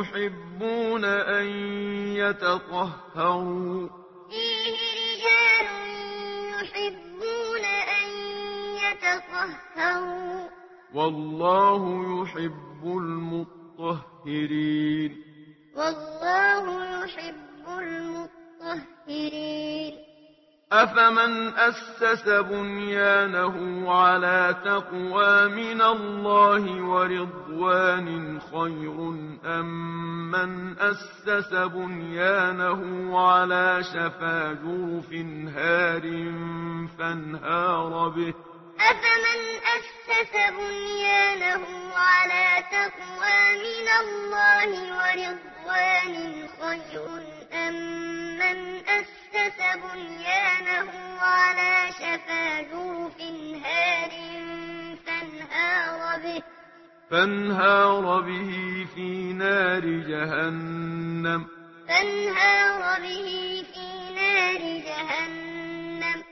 يحبون أن يتطهروا. فيه رجال يحبون أن يتطهروا. والله يحب المطهرين. والله يحب أفمن أسس بنيانه على تقوى من الله ورضوان خير أم من أسس بنيانه على شفا في هار فانهار به أفمن أسس بنيانه على تقوى من الله ورضوان خير أسس بنيانه على شفا جرف هار فانهار به. فانهار به في نار جهنم. فانهار به في نار جهنم.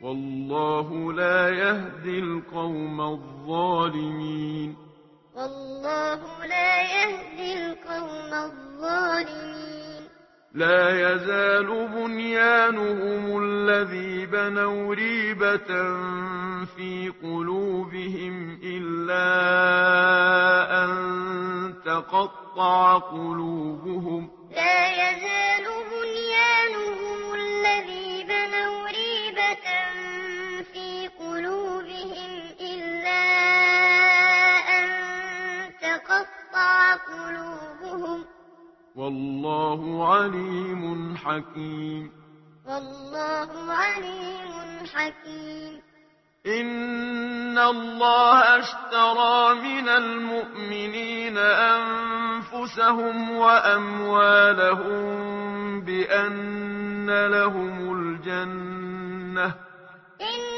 والله لا يهدي القوم الظالمين. والله لا يهدي القوم الظالمين. لا يزال بنيانهم الذي بنوا ريبة في قلوبهم إلا أن تقطع قلوبهم. لا يزال بنيانهم الذي بنوا ريبة في قلوبهم إلا أن تقطع قلوبهم. والله عليم حكيم والله عليم حكيم إن الله اشترى من المؤمنين أنفسهم وأموالهم بأن لهم الجنة إن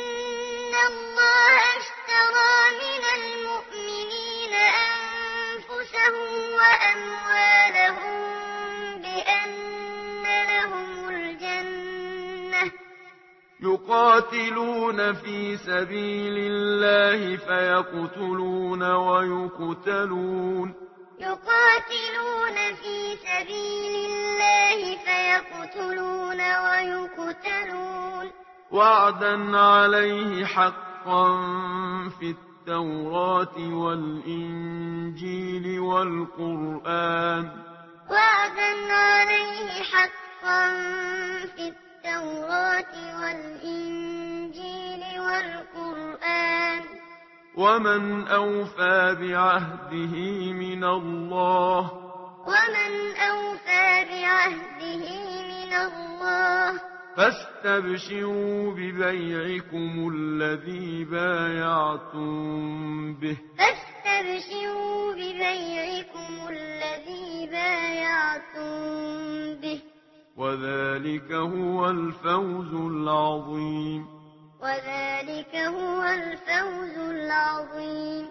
يقاتلون في سبيل الله فيقتلون ويقتلون. يقاتلون في سبيل الله فيقتلون ويقتلون. وعدا عليه حقا في التوراة والإنجيل والقرآن. وعدا عليه حقا في التوراة والإنجيل والقرآن ومن أوفى بعهده من الله ومن أوفى بعهده من الله فاستبشروا ببيعكم الذي بايعتم به فاستبشروا ببيعكم الذي بايعتم به وذلك وذلك هو الفوز العظيم وذلك هو الفوز العظيم